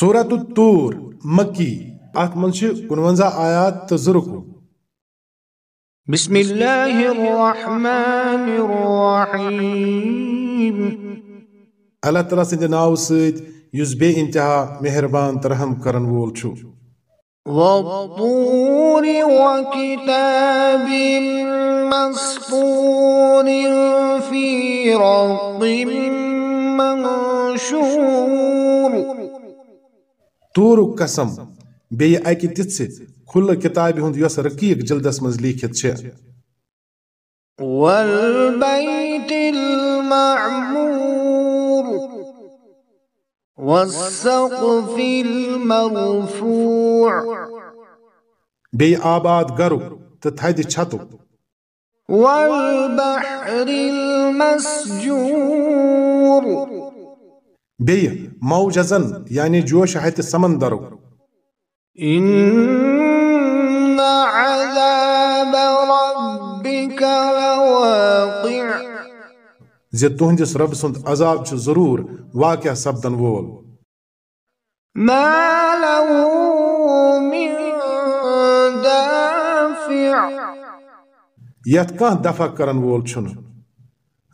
صورت الطور مکی ات من کنونزہ آیات تو زرکو بسم اللہ الرحمن الرحیم۔ اللہ تعالیٰ سند ناو سید یس بے انتہا مہربان ترحم کرن وول چھو۔ والطور وكتاب مسطور في رق منشور۔ تور قسم بی اکہ تتھ کھل کتاب ہند یس رقیق جلدس مز لیکھت چھ والبيت المعمور والسقف المرفوع بی آباد گرو تو تھد چھتو۔ والبحر موجزا يعني جوش حيث السمندر. إن عذاب ربك لواقع. زي تهندس رب سند عذاب چه ضرور واقع سبدن وول. ما له من دافع. يتقان دفع کرن وول شنو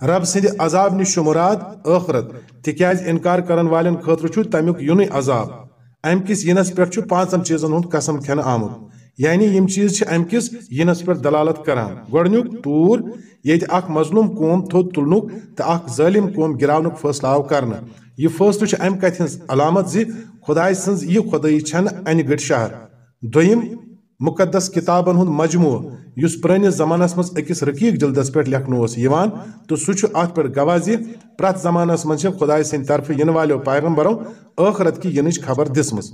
رب سٕنٛدِ عذاب نِش چھُ مُراد ٲخرت تِکیازِ اِنکار کرن والٮ۪ن خٲطرٕ چھُ تمیُک یِنُے عذاب۔ امہِ کِس یِنس پٮ۪ٹھ چھُ پانٛژن چیٖزن قسم کھٮ۪نہٕ آمُت۔ یعنی یِم چیٖز چھِ امہِ کِس یِنس پٮ۪ٹھ دلالت کران۔ گۄڈنیُک توٗر، ییٚتہِ اکھ مظلوم قوم تھوٚد تُلنُک تہٕ اکھ ظٲلِم قوم گراونُک فٲصلہٕ آو کرنہٕ۔ یہِ فٲصلہٕ چھُ امہِ کتھِ علامت زِ خۄداے سٕنٛز یہِ خۄدٲیی چھنہٕ انہِ گٔٹۍ شہر۔ دوٚیِم مقدس کتابن ہُنٛد مجموعہٕ یُس پرٲنِس زمانس منٛز أکِس رقیق جلدس پٮ۪ٹھ لیکھنہٕ اوس یِوان، تہٕ سُہ گواہ زِ پرٛٮ۪تھ زمانس منٛز چھےٚ خۄداے سٕنٛدِ طرفہٕ یِنہٕ پیغمبرو ٲخرت خبر دِژمٕژ۔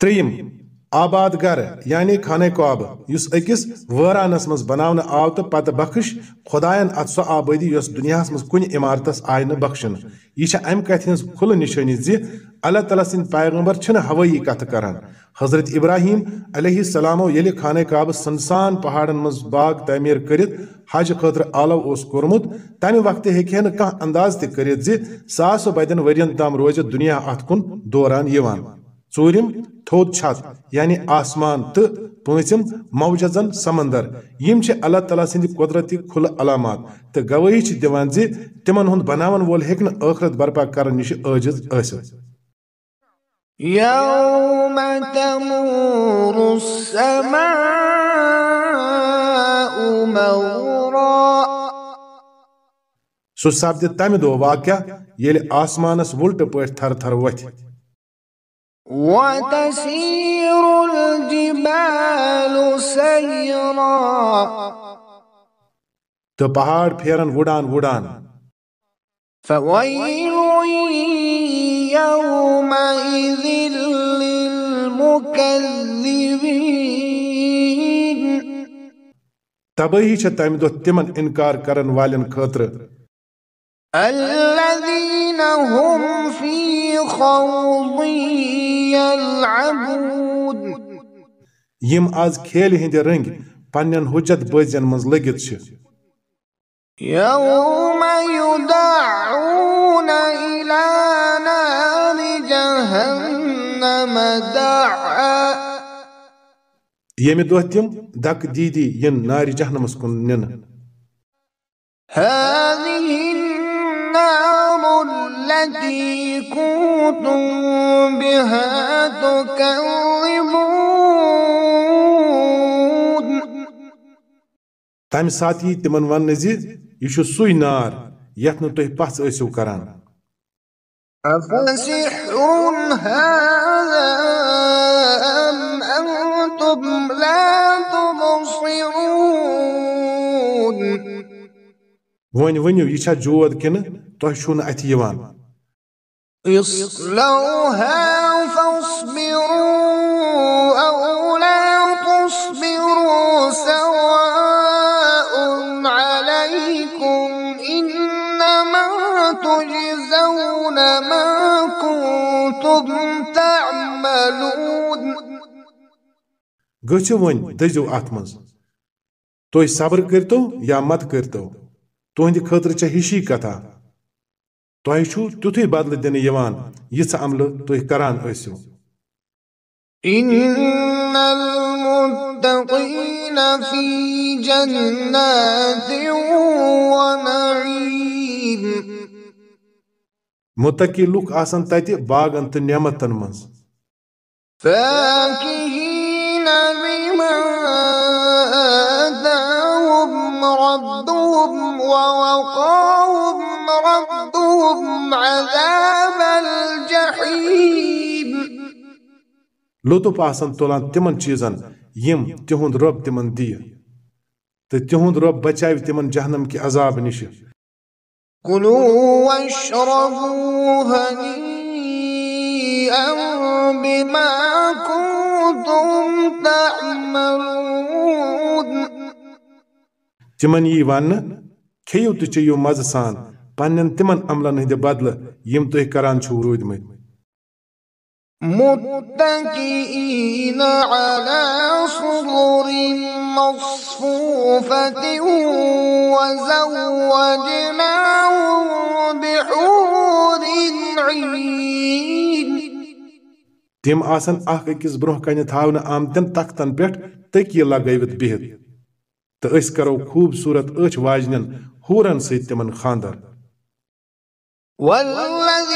ترٛیٚیِم، آباد گر یعنی خانہ کعبہ یُس أکِس وٲرانس منٛز بناونہٕ آو تہٕ پتہٕ بخش خۄدایَن اتھ سۄ آبٲدی یۄس دُنیاہس منٛز کُنہِ عمارتس آیہِ نہٕ بخشنہٕ۔ یہِ چھےٚ امہِ کتھِ ہٕنٛز کھُلہٕ نِشٲنی زِ اللہ تعالیٰ سٕنٛدۍ پیغمبر ہوٲیی کتھٕ کران۔ حضرت ابراہیم علیہ السلامو ییٚلہِ خانہ کعبہ سنسان پہاڑن منٛز باغ تعمیٖر کٔرِتھ حج خٲطرٕ آلو اوس کوٚرمُت تمہِ وقتہٕ ہیٚکہِ ہے انداز تہِ کٔرِتھ زِ ساسہٕ بدٮ۪ن تام روزِ دُنیا اتھ کُن دوران یِوان۔ ژوٗرِم تھوٚد چھت یعنی آسمان تہٕ پٲنٛژِم موجزن سمندر، یِم چھِ اللہ تعالیٰ سٕنٛدِ قۄدرتی کھُلہٕ علامات۔ تہٕ گوٲہی چھِ دِوان زِ تِمن ہُنٛد بناون وول ہیٚکہِ نہٕ ٲخرت برپا کرن نِش عٲجز ٲسِتھ يوم تمور السماء مورا سُہ سپدِ تمہِ دۄہ واقع ییٚلہِ آسمانس وُلٹہٕ پٲٹھۍ تھر تھر وۄتھِ وتسير الجبال سيرا تہٕ پہاڑ پھیرن وُڈان وُڈان۔ فويل يومئذ تبٲہی چھےٚ تمہِ دۄہ تِمن اِنکار کرن والٮ۪ن خٲطرٕ الذين هم في خوض يلعبون۔ یِم آز کھیلہِ ہٕنٛدِ رٔنگۍ پننٮ۪ن حُجت بٲزین منٛز لٔگِتھ چھِ يوم يدعون إلى نار جهنم دعا۔ ییٚمہِ دۄہ تِم دکہٕ دیٖدی ین نارِ جہنمس کُن نِنہٕ هذه النار التي كنتم بها تكذبون تمہِ ساتہٕ یی تِمن وننہٕ زِ یہِ چھُ سُے نار یتھ نہٕ تُہۍ پژھ ٲسِو کران أفسحر هذا أم أنتم لا تبصرون. ؤنِو یہِ چھا جود نہٕ اَتھِ یِوان؟ اصلوها فاصبروا أو لا تصبروا سواء عليكم إنما تجزون ما كنتم تعملون. گٔژھِو وۄنۍ دٔزِو اتھ منٛز تُہۍ صبر کٔرتو یا مت کٔرتو تُہنٛدِ خٲطرٕ چھےٚ ہِشی کتھا تیُتھُے بدلہٕ دِنہٕ یِوان یِژھ عملہٕ تُہۍ کران ٲسِو إن المتقين في جنات ونعيم متقی لُکھ آسان تتہِ باغن تہٕ نعمتن منٛز فاكهين لطف آسان تُلان تِمن چیٖزن یِم تِہُنٛد رۄب تِمن دِیہِ۔ تہٕ تِہُنٛد رۄب بچاوِ تِمن جہنم کہِ عذاب هنيئا بما كنتم تعملون۔ تِمن یی وننہٕ کھیٚیِو تہٕ چیٚیِو مزٕ سان۔ پننٮ۪ن تِمن عملن ہٕنٛدِ بدلہٕ یِم تُہۍ کران چھِو روٗدۍمٕتۍ۔ متكئين على سرر مصفوفة وزوجناهم بحور عين. تِم آسن اکھ أکِس برٛونٛہہ کنہِ تھاونہٕ آمتٮ۪ن تختن پٮ۪ٹھ تٔکیہِ لگٲوِتھ بِہِتھ تہٕ أسۍ کرو خوٗبصوٗرت أچھ واجنٮ۪ن ہوٗرن سۭتۍ تِمن خاندر. آمنوا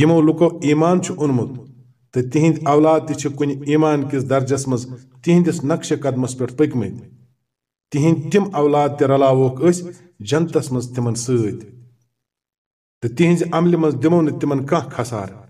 یمو لکو ایمان چھ اونمت تو تہند اولاد تہِ کن ایمان کس درجس مز تہندس نقش قدمس پہ پکمت تہند تم اولاد تہ رلاووکھ أسۍ جنتس مز تِمن ست تو تہذ عمل مز دمو نمن تِمن کانٛہہ خسارٕ۔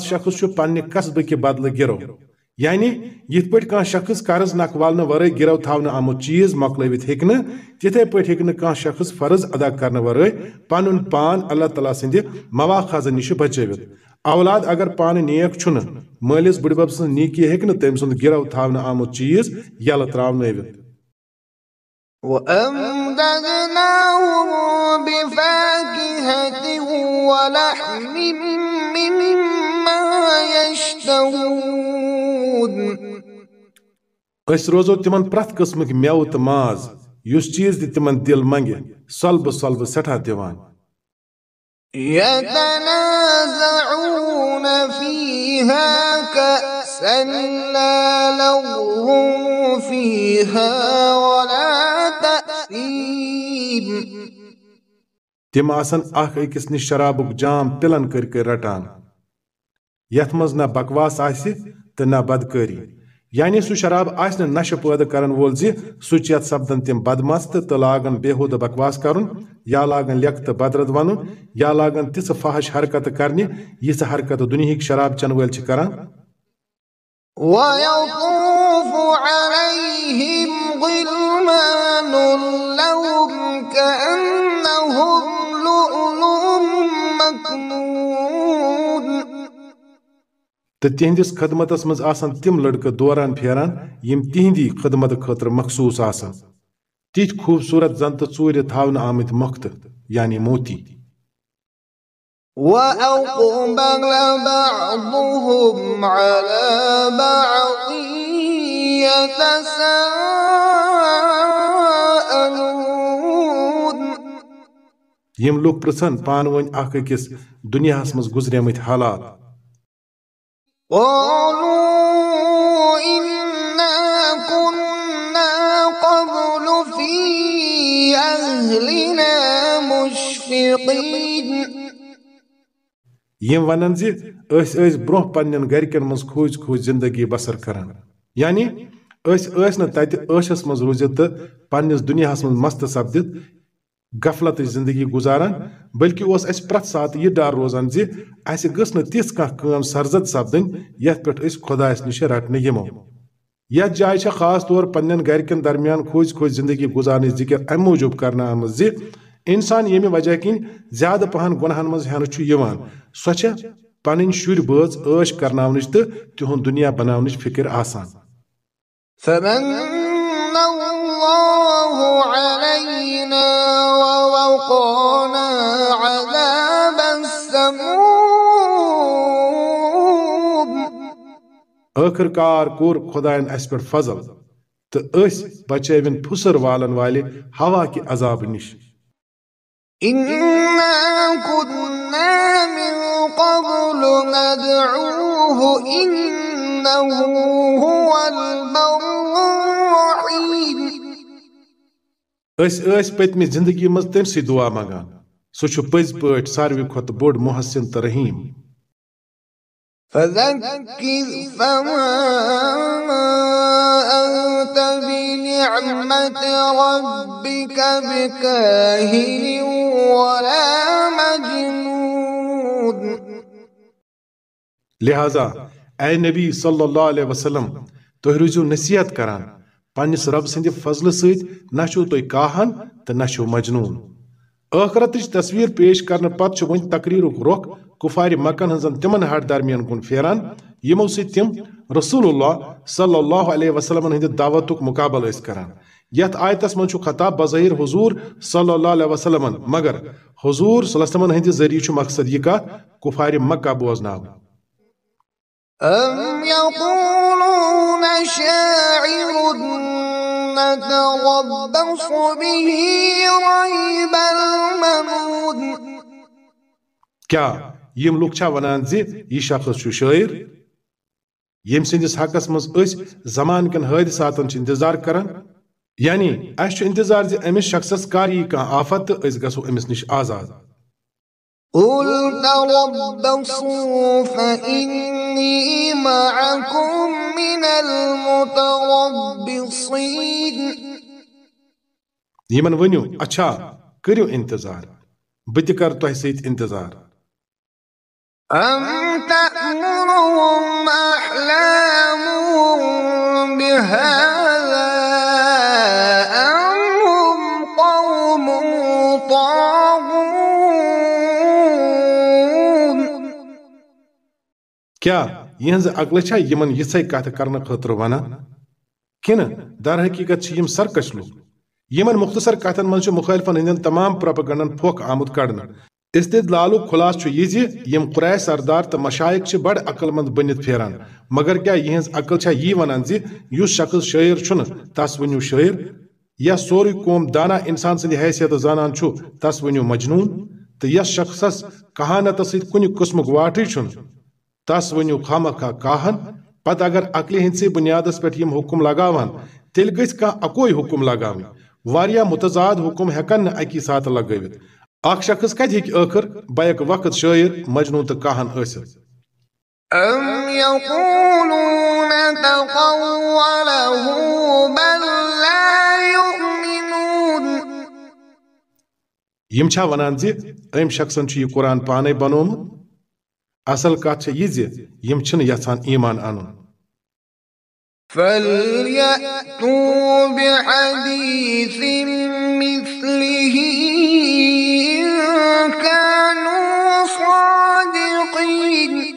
شخص پنہ قصبہ کہ بدلہ بدلہٕ یعنی یِتھ پٲٹھۍ کانٛہہ شخص قرض نکھ والنہٕ ورٲے گِرو تھاونہٕ آمُت چیٖز مۄکلٲوِتھ ہیٚکہِ نہٕ، تِتھے پٲٹھۍ ہیٚکہِ نہٕ کانٛہہ شخص فرض ادا کرنہٕ ورٲے پنُن پان اللہ تعالیٰ سٕنٛدِ مواخازٕ نِش بچٲوِتھ۔ اولاد اگر پانہٕ نیک چھُنہٕ، مٲلِس بٕڈبب سٕنٛز نیکی ہیٚکہِ نہٕ تٔمۍ سُنٛد گِرو تھاونہٕ آمُت چیٖز یلہٕ ترٛاونٲوِتھ۔ وأمددناهم بفاكهة ولحم مما يشتهون أسۍ روزو تِمن پرٛٮ۪تھ قٕسمٕکۍ مٮ۪وٕ تہٕ ماز یُس چیٖز تہِ تِمن دِل منگہِ سۄلبہٕ سۄلبہٕ سٮ۪ٹھاہ دِوان يتنازعون فيها كأسا لا لغو فيها ولا تأثيم تِم آسن اکھ أکِس نِش شرابُک جام پِلن کٔرۍ کٔرۍ رٹان۔ یتھ منٛز نہ بکواس آسہِ تہٕ نہ بدکٲری۔ یعنی سُہ شراب آسہِ نہٕ نشہٕ پٲدٕ کرن وول زِ سُہ چیت سپدن تِم بدمست تہٕ لاگن بےحودٕ بکواس کرُن، یا لاگن لیٚکھتہٕ بدرد ونُن، یا لاگن تِژھٕ فحش حرکتہٕ کرنہِ یِژھٕ حرکتہٕ دُنہِکۍ شراب چٮ۪نہٕ وٲلۍ چھِ کران؟ ويطوف عليهم تہٕ تِہنٛدِس خدمتس منٛز آسان تِم لڑکہٕ دوران پھیران یِم تِہنٛدی خدمت خٲطرٕ مخصوٗص آسان تِتھۍ خوٗبصوٗرت زن تہٕ ژوٗرِ تھاونہٕ آمٕتۍ مۄختہٕ یعنی موتی وأقبل بعضهم على بعض يتساءلون پانہٕ ؤنۍ اکھ أکِس دُنیاہس منٛز گُزریمٕتۍ حالات قالوا إنا كنا قبل في أهلنا مشفقين. ونن زِ أسۍ ٲسۍ برونٛہہ پننٮ۪ن گرِکٮ۪ن منٛز کھوٗژ کھوٗژ زندگی بسر کران یعنی أسۍ ٲسۍ نہٕ تتہِ ٲشس منٛز روٗزِتھ تہٕ پننِس دُنیاہس منٛز مستہٕ سپدِتھ غفلتٕچ زندگی گُزاران، بلکہِ اوس اسہِ پرٛٮ۪تھ ساتہٕ یہِ ڈر روزان زِ اسہِ گٔژھ نہٕ تِژھ کانٛہہ کٲم سرزد سپدٕنۍ یتھ پٮ۪ٹھ أسۍ خۄدایس نِش رٹنہٕ یِمو۔ یتھ جایہِ چھےٚ خاص طور پننٮ۪ن گرِکٮ۪ن درمیان کھوژ کھوژ زندگی گُزارنٕچ ذِکر امہِ موٗجوٗب کرنہٕ آمٕژ زِ انسان ییٚمہِ وجہ کِنۍ زیادٕ پہن گۄنہن منٛز ہٮ۪نہٕ چھُ یِوان۔ سۄ چھےٚ پنٕنۍ شُرۍ بٲژ ٲش کرناونٕچ تہٕ تِہُنٛد دُنیا بناونٕچ فِکر آسان۔ فمن الله علينا ووقانا عذاب السموم. ٲخٕر کار کوٚر خۄدایَن اَسہِ پٮ۪ٹھ فضل تہٕ أسۍ بچٲوِن پھُسر والن والہِ ہوا کہِ عذابہٕ نِش۔ إنا كنا من قبل ندعوه إنه هو البر پٔتمہِ زندگی منٛز تٔمۍ سٕے دعا منگان سُہ پٔزۍ پٲٹھۍ ساروی کھۄتہٕ بوٚڑ محسن تہٕ رحیٖم۔ فذكر فما أنت بنعمة ربك بكاهن ولا مجنون۔ لہذا اے نبی صلی اللہ علیہ وسلم تُہۍ روٗزِو نصیحت کران۔ پننِس رب سٕنٛدِ فضلہٕ سۭتۍ نہ چھُو تُہۍ کاہن تہٕ نہ چھُو مجنوٗن۔ ٲخرتٕچ تصویٖر پیش کرنہٕ پتہٕ چھُ وۄنۍ تقریٖرُک رۄخ کُفارِ مکن ہٕنزن تِمن ہٹ درمیان کُن پھیران، یِمو سۭتۍ تِم رسول اللہ صلی اللہ علیہ وسلمن ہٕنٛدِ دعوتُک مُقابل ٲسۍ کران۔ یتھ آیتس منٛز چھُ خطاب بظٲہر حضوٗر صلی اللہ علیہ وسلمن، مگر حضوٗر صلی اللہ علیہ وسلمن ہٕنٛدِ ذٔریعہٕ چھُ مقصد یہِ کتھ، کُفارِ مکہ بوزناوُن أم يقولون شاعر نتربص به ريب المنون کیا یم لوگ چھا ونان زِ یہِ شخص چھُ شٲعر یم سٕنٛدِس حقس منٛز أسۍ زمان کٮ۪ن حٲدثاتن چھِ انتظار کران یعنی اَسہِ چھُ انتظار زِ أمِس شخصس کر یی کانٛہہ آفت تہٕ أسۍ گژھو أمِس نِش آزاد۔ قل تربصوا إني معكم من المتربصين. يمن ونيو أچھا كريو انتظار بتكر تحسيت انتظار. أم تأمرهم أحلامهم بهذا کیا یہنٛزٕ عقلہٕ چھا یِمن یِژھے کتھٕ کرنہٕ ونان کِنہٕ در حقیقت چھِ یِم سرکش لوٗکھ یمن مختصر کتھن منٛز چھُ مخٲلفن ہٕنٛدٮ۪ن تمام پروپگنڈن پھۄکھ آمُت کڑنہٕ استدلالُک خُلاصہٕ چھُ یہِ زِ یِم قرائے سردار تہٕ مشایق چھِ بڑٕ عقل مند بٔنِتھ پھیران۔ مگر کیٛاہ یِہنٛز عقل چھا یی ونان زِ یُس شخص شٲعر چھُنہٕ تس ؤنِو شٲعر یا سورُے قوم دانا انسان سٕنٛدِ حیثیت زانان چھُ تس ؤنِو مجنوٗن؟ تہٕ یس شخصس کہانتس سۭتۍ کُنہِ قٕسمُک واٹھٕے چھُنہٕ تس ؤنِو خامخا کاہن پتہٕ اگر عقلہِ ہٕنٛدسٕے بُنیادس پٮ۪ٹھ یِم حُکم لگاوان گژھِ کانٛہہ اکوے حُکم لگاوٕنۍ واریاہ متضاد حُکم ہٮ۪کن نہٕ اکی ساتہٕ لگٲوِتھ اکھ شخص کتہِ ہیٚکہِ ٲخر بیک وقت شٲعر مجنوٗن تہٕ کاہن ٲسِتھ أم يقولون تقوله بل لا يؤمنون ونان زِ أمۍ شخصن یہِ قرآن پانے بنومُت اصل چھےٚ یہِ زِ یِم چھِنہٕ یژھان ایمان انُن فليأتوا بحديث مثله إن كانوا صادقين۔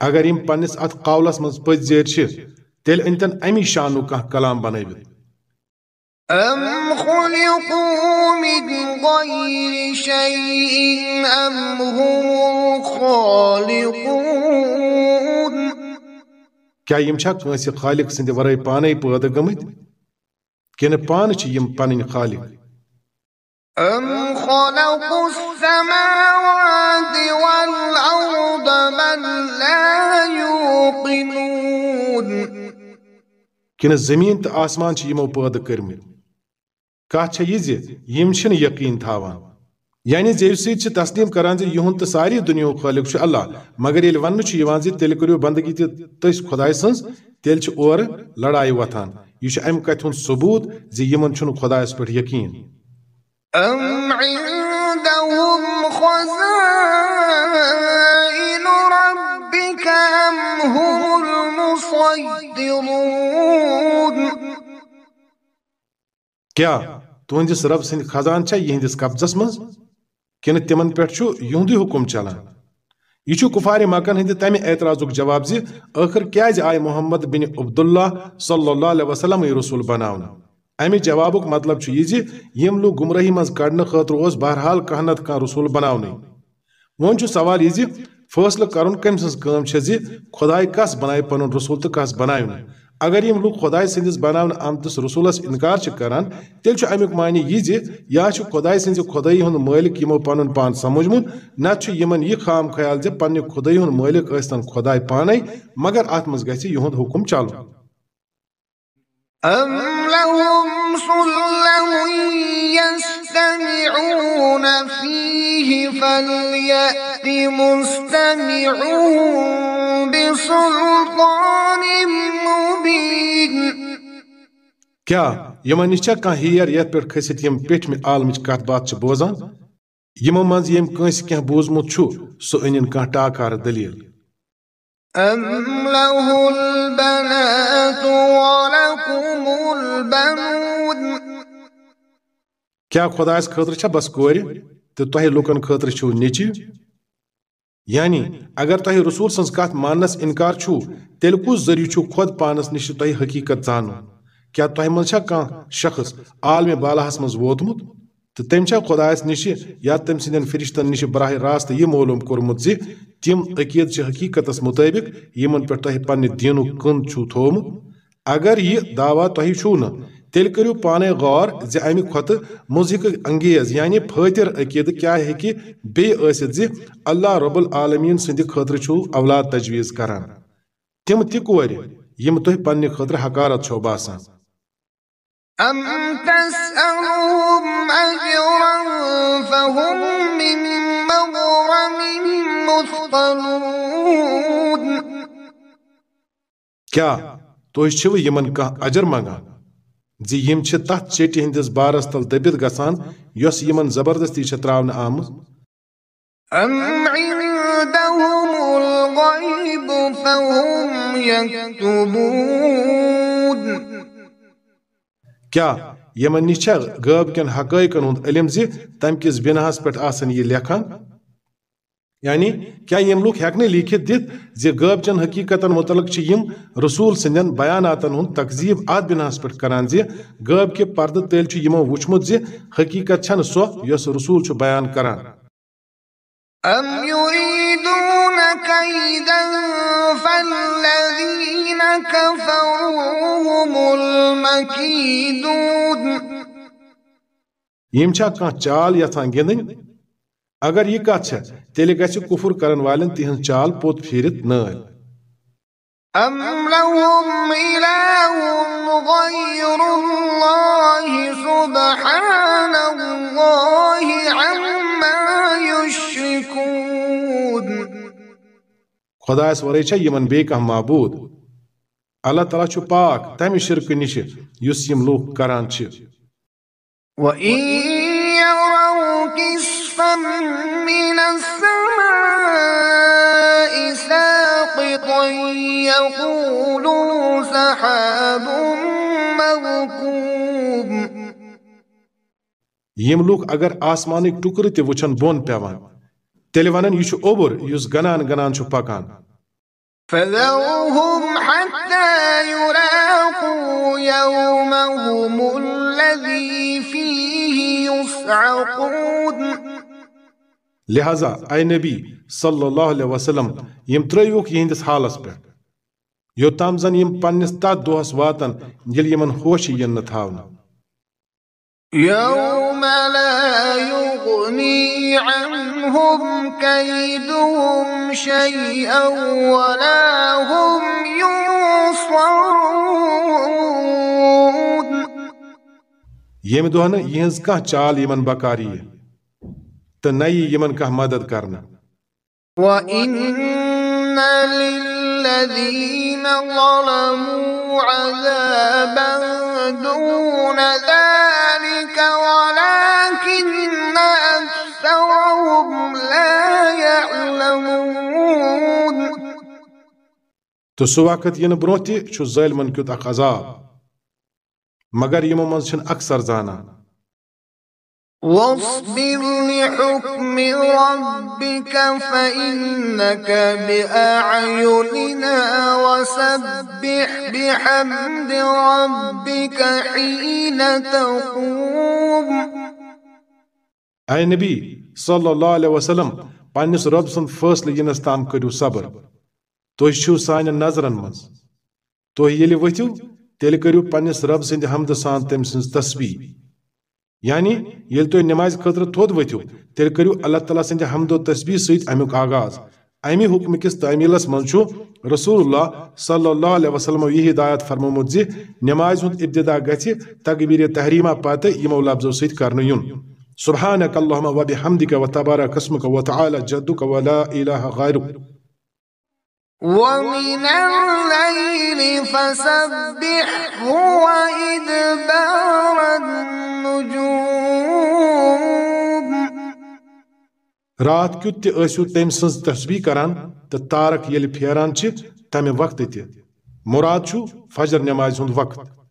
اگر یِم پننِس اتھ قولس منٛز پٔزۍ زیٖر چھِ تیٚلہِ أنۍتن امی شانُک کانٛہہ کلام بنٲوِتھ۔ أم خلقوا من غير شيء أم هم الخالقون؟ کیٛاہ یِم چھا کٲنٛسہِ خالق سٕنٛدِ ورٲے پانے پٲدٕ گٔمٕتۍ کِنہٕ پانہٕ چھِ یِم پنٕنۍ خالق؟ أم خلقوا السماوات والأرض بل لا يوقنون؟ کِنہٕ زٔمیٖن تہٕ آسمان چھِ یِمو پٲدٕ چھےٚ یہِ یقیٖن تھاوان۔ یعنی زیو چھِ تسلیٖم کران زِ یِہُنٛد تہٕ ساری دُنیاہُک خٲلِق چھُ اللہ مگر ییٚلہِ وننہٕ چھُ تیٚلہِ کٔرِو بندگی تہِ تٔسۍ خۄداے سٕنٛز تیٚلہِ چھِ اورٕ لڑایہِ وۄتھان یہِ چھُ امہِ کتھِ ہُنٛد ثبوٗت زِ یِمن چھُنہٕ خۄدایس پٮ۪ٹھ یقیٖن۔ أم عندهم خزائن ربك أم هم المصيطرون کیٛاہ تہندس رب سند خزان چھا یہندس قبضس مز کن تمن پہ یہندی حکم چلان۔ یہ کفار مکن ہند تمہ اعتراض جواب زی آخر کیاز آئے محمد بن عبداللہ صلی اللہ علیہ وسلم رسول بناونا امہ جواب مطلب یہ زی یم لوگ گمراہی مز کڑنے خاطر اس بہرحال کھانا نت کھانا رسول بناونے۔ ون سوال یہ فیصلہ کرن کم سز کام چھ زی خدائے کس بنائے پنن رسول تو کس بنائے اگر یم لوگ خدائے سندس بناون آمتس رسولس انکار چھ کران تیل چھ امیک معنی یہ زی، یا چھ خدائے سنز خدائی ہن مالک یمو پنن پان سمجھمت نہ چھ یمن یہ خام خیال زی پنہ خدائی ہن مالک ٲستن خدائے پانے مگر ات مز گژھِ یہند حکم چلو أم لهم سلم يستمعون فيه فليأت مستمعون بسلطان مبين. کیا یمن نش چھا کانٛہہ ہیر یتھ پٮ۪ٹھ کھٔسِتھ یِم پیٚٹھمہِ عالمٕچ کتھ باتھ چھِ بوزان؟ یِمو منٛز ییٚمۍ کٲنٛسہِ کینٛہہ بوٗزمُت چھُ سُہ أنِن کانٛہہ ٹاکارٕ دٔلیٖل۔ أم له البنات ولكم البنون. کیا خدایس خٲطرٕ چھا بس کورِ؟ تہٕ تۄہہِ لُکن خٲطرٕ چھُو نیٚچِو؟ یعنی اگر تۄہہِ رسول سٕنٛز کتھ ماننس انکار چھُو، تیٚلہِ کُس ذٔریعہٕ چھُ خۄد پانس نِش تۄہہِ حقیٖقت زانُن؟ کیا تۄہہِ منٛز چھا کانٛہہ شخص عالمہِ بالاہس منٛز ووتمُت؟ تہٕ تٔمۍ چھا خۄدایس نِش یا تٔمۍ سٕنٛدٮ۪ن فرشتن نِش براہ راست یہِ معلوٗم کوٚرمُت زِ تِم عقیٖد چھِ حقیٖقتس مُطٲبق یِمن پٮ۪ٹھ تۄہہِ پننہِ دیٖنُک کٕن چھُو تھوٚومُت؟ اگر یہِ دعوا تۄہہِ چھُو نہٕ تیٚلہِ کٔرِو پانے غور زِ امہِ کھۄتہٕ مُضحِکہٕ انگیز یعنی پھٲتِر عقیٖدٕ کیٛاہ ہیٚکہِ بیٚیہِ ٲسِتھ زِ اللہ رب العالمیٖن سٕنٛدِ خٲطرٕ چھُو اولاد تجویٖز کران۔ تِم تہِ کورِ یِم تۄہہِ پننہِ خٲطرٕ حقارت چھو باسان۔ أم تسألهم أجرا فهم من مغرم مثقلون۔ کیا تُہۍ چھِوٕ یِمن کانٛہہ اجر منگان؟ زِ یِم چھِ تتھ چیٚٹہِ ہٕنٛدِس بارس تل دٔبِتھ گژھان یۄس یِمن زبردستی چھےٚ تراونہٕ آمٕژ۔ أم عندهم الغيب فهم يكتبون کیا یمن نش چھا غٲب کٮ۪ن حقٲیقن ہُنٛد علم زِ تمہِ کِس بِناہس پٮ۪ٹھ آسن یہِ لیکھان؟ یعنی کیا یم لوگ ہیٚکنہٕ لیٖکھِتھ دِتھ زِ غٲب چٮ۪ن حقیٖقتن متعلق چھِ یِم رسول سٕنٛدٮ۪ن بیاناتن ہُنٛد تقزیٖب اتھ بِناہس پٮ۪ٹھ کران زِ غٲب کہِ پردٕ تٔلۍ چھُ یِمو وُچھمُت زِ حقیٖقت چھنہٕ سۄ یۄس رسول چھُ بیان کران۔ أم يريدون كيدا فالذين كفروا هم المكيدون یِم چھا کانٛہہ چال یژھان گِنٛدٕنۍ؟ اگر یہِ کتھ چھےٚ تیٚلہِ گژھِ کُفُر کرن والٮ۪ن تِہنٛز چال پوٚت پھیٖرِتھ نٲلۍ۔ أم لهم إله غير الله سبحان الله عما يشركون۔ خۄدایس ورٲے چھا یِمن بیٚیہِ کانٛہہ معبوٗد۔ اللہ تعالیٰ چھُ پاک تمہِ شرکہٕ نِش یُس یِم لوٗکھ کران چھِ۔ وإن يروا كسفا من السماء ساقطا يقولوا سحاب مركوم. یِم لوٗکھ اگر آسمانٕکۍ ٹُکرٕ تہِ وٕچھن بۄن پیوان تیٚلہِ ونن یہِ اوٚبُر یُس گنان گنان پکان۔ فذرهم حتى يلاقوا يومهم الذي يصعقون لہذا اے نبی صلی اللہ علیہ وسلم یم ترٲیوکھ یہندس حالس پٮ۪ٹھ یوتام زن یم پننس تتھ دۄہس واتن ییٚلہِ یمن ہوش یِن نہٕ تھاونہٕ يوم لا يغني عنهم كيدهم شيئا ولا هم ينصرون ییٚمہِ دۄہ نہٕ یِہنٛز کانٛہہ چال یمن بکار ییہِ تہٕ نہ یی یمن کانٛہہ مدد کرنہٕ وإن للذين ظلموا عذابا دون ذلك ولكن أكثرهم لا يعلمون تہٕ سُہ وقت یِنہٕ برٛونٛہہ تہِ چھُ ظٲلمن کیُتھ اکھ عذاب مگر یِمو چھِنہٕ اکثر زانان واصبر لحكم ربك فإنك بأعيننا وسبح بحمد ربك حين تقوم۔ اے نبی صلی اللہ علیہ وسلم پنس رب سن فیصلہ ینس تام کرو صبر۔ تھی چھو سان نظرن مز تھی یل ورتو تیل کرو پنس رب سند حمد سان تم سن تسبیح۔ یعنی یل تو نماز خطر تھود وتو تیل کرو اللہ تعالیٰ سند حمد و تسبیح سیت امیک آغاز۔ امی حکم کس تعمیلس من رسول اللہ صلی اللہ علیہ وسلم یہ ہدایت فرمومت زی نماز ہند ابتدا گژھِ تکبیر تحریمہ پتہ یمو لفظو سیت کرنہ یون سبحانك اللهم وبحمدك وتبارك اسمك وتعالى جدك ولا إله غيرك ومن الليل فسبحه وإدبار النجوم. رات کیُت تہِ ٲسِو تٔمۍ سٕنٛز تسبیح کران تہٕ تارک ییٚلہِ پھیران چھِ تمہِ وقتہٕ تہِ۔ مراد چھُ فجر نمازِ ہُنٛد وقت۔